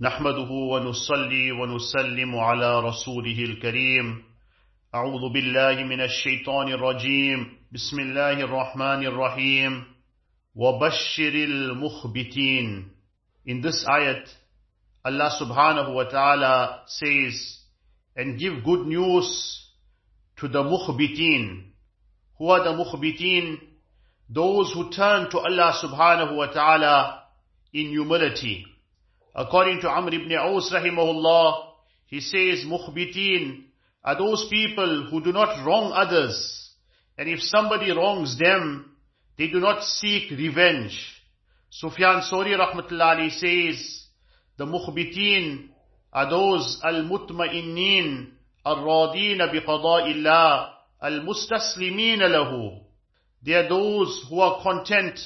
نحمده ونصلي ونسلم على رسوله الكريم أعوذ بالله من الشيطان الرجيم بسم الله الرحمن الرحيم وبشر المخبتين In this ayat, Allah subhanahu wa ta'ala says, and give good news to the mukhbitin. Who are the mukhbitin? Those who turn to Allah subhanahu wa ta'ala in humility. According to Amr ibn Aus rahimahullah, he says mukhbitin are those people who do not wrong others. And if somebody wrongs them, they do not seek revenge. Sufyan Sori rahmatullahi says, the mukhbitin are those al-mutma'innin al-radina biqada'illah al-mustaslimina lahu. They are those who are content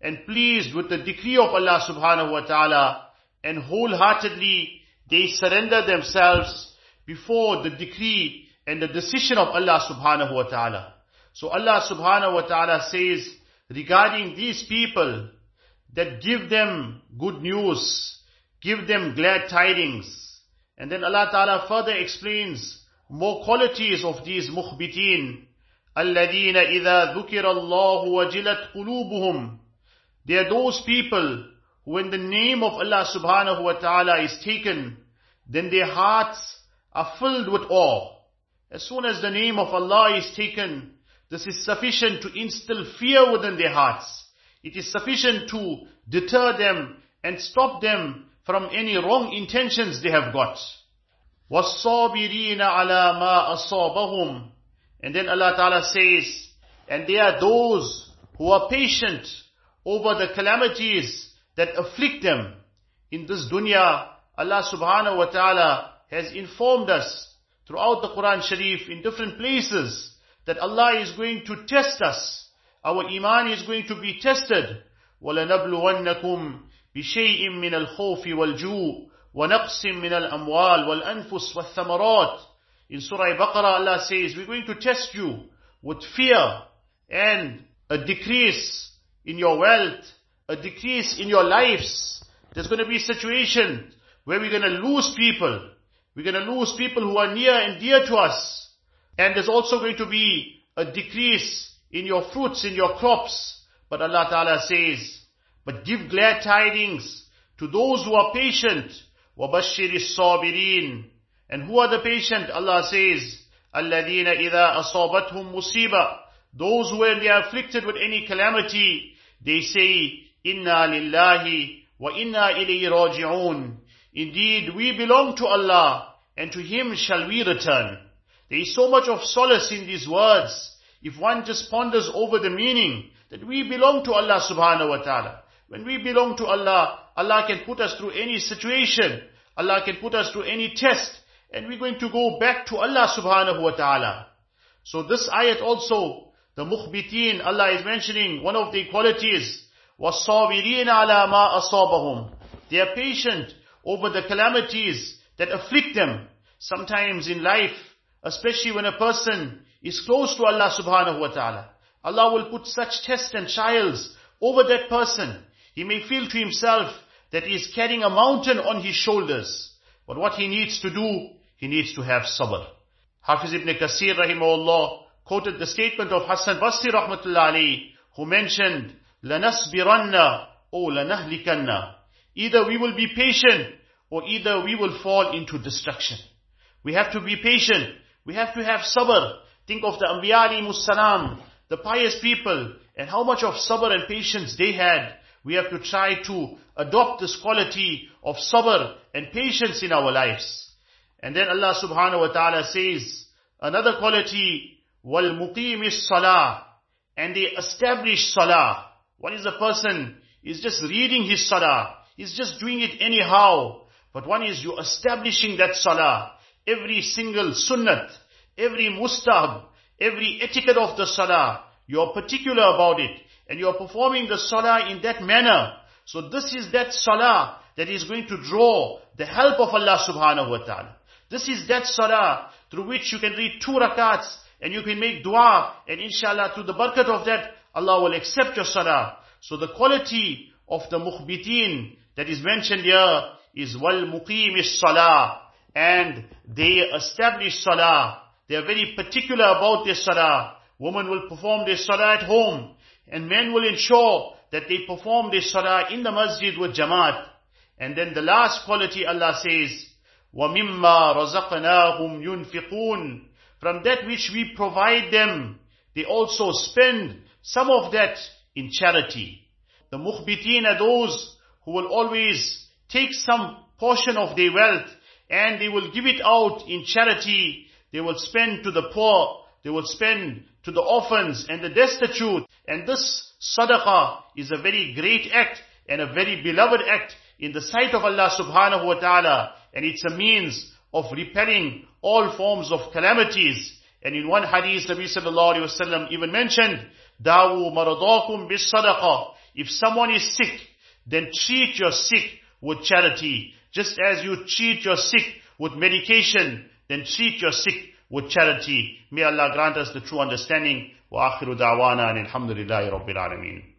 and pleased with the decree of Allah subhanahu wa ta'ala and wholeheartedly they surrender themselves before the decree and the decision of Allah subhanahu wa ta'ala. So Allah subhanahu wa ta'ala says regarding these people that give them good news, give them glad tidings. And then Allah ta'ala further explains more qualities of these mukhbitin. الذين إذا ذكر الله وجلت قلوبهم They are those people who when the name of Allah subhanahu wa ta'ala is taken, then their hearts are filled with awe. As soon as the name of Allah is taken, this is sufficient to instill fear within their hearts. It is sufficient to deter them and stop them from any wrong intentions they have got. وَالصَّابِرِينَ عَلَى مَا أَصَابَهُمْ And then Allah Ta'ala says, and they are those who are patient over the calamities that afflict them. In this dunya, Allah Subhanahu Wa Ta'ala has informed us throughout the Quran Sharif in different places that Allah is going to test us. Our iman is going to be tested. وَلَنَبْلُوَنَّكُمْ بِشَيْءٍ مِّنَ الْخَوْفِ وَالْجُوءِ وَنَقْصٍ مِّنَ الْأَمْوَالِ وَالْأَنفُسِ وَالثَّمَرَاتِ In Surah Baqarah Allah says, we're going to test you with fear and a decrease in your wealth, a decrease in your lives. There's going to be a situation where we're going to lose people. We're going to lose people who are near and dear to us. And there's also going to be a decrease in your fruits, in your crops. But Allah Ta'ala says, but give glad tidings to those who are patient. وَبَشِّرِ الصَّابِرِينَ And who are the patient? Allah says, الَّذِينَ إِذَا أَصَابَتْهُمْ مُصِيبَةً Those who when they are afflicted with any calamity, they say, Inna lillahi wa inna ilayhi raji'un. Indeed, we belong to Allah and to Him shall we return. There is so much of solace in these words. If one just ponders over the meaning that we belong to Allah subhanahu wa ta'ala. When we belong to Allah, Allah can put us through any situation. Allah can put us through any test. And we're going to go back to Allah subhanahu wa ta'ala. So this ayat also, the Mukhbitin, Allah is mentioning one of the qualities وَالصَّابِرِينَ عَلَى مَا أَصَابَهُم They are patient over the calamities that afflict them. Sometimes in life, especially when a person is close to Allah subhanahu wa ta'ala, Allah will put such tests and trials over that person. He may feel to himself that he is carrying a mountain on his shoulders. But what he needs to do, he needs to have sabr. Hafiz ibn Kasir rahimahullah quoted the statement of Hassan Basri rahmatullah alayhi, who mentioned, لَنَصْبِرَنَّ or لَنَهْلِكَنَّ Either we will be patient, or either we will fall into destruction. We have to be patient. We have to have sabr. Think of the Anbiya alayhi salam, the pious people, and how much of sabr and patience they had. We have to try to adopt this quality of sabr and patience in our lives. And then Allah subhanahu wa ta'ala says, another quality, وَالْمُقِيمِ الصَّلَاةِ And they establish salah. One is a person, is just reading his salah. He's just doing it anyhow. But one is you establishing that salah. Every single sunnat, every mustahab, every etiquette of the salah. You're particular about it. And you're performing the salah in that manner. So this is that salah that is going to draw the help of Allah subhanahu wa ta'ala. This is that salah through which you can read two rakats and you can make dua and inshallah through the barakat of that Allah will accept your salah. So the quality of the mukhbitin that is mentioned here is wal muqimish salah. And they establish salah. They are very particular about their salah. Women will perform their salah at home. And men will ensure that they perform their salah in the masjid with jamaat. And then the last quality Allah says, وَمِمَّا رَزَقْنَاهُمْ يُنْفِقُونَ From that which we provide them, they also spend some of that in charity. The mukhbitin are those who will always take some portion of their wealth and they will give it out in charity. They will spend to the poor. They will spend to the orphans and the destitute. And this sadaqah is a very great act and a very beloved act in the sight of Allah subhanahu wa ta'ala. And it's a means of repelling all forms of calamities. And in one hadith, Nabi sallallahu alayhi wasallam even mentioned, Dawu maradakum bis sadaqah. If someone is sick, then treat your sick with charity. Just as you treat your sick with medication, then treat your sick with charity. May Allah grant us the true understanding. وآخر دعوانا أن الحمد لله رب العالمين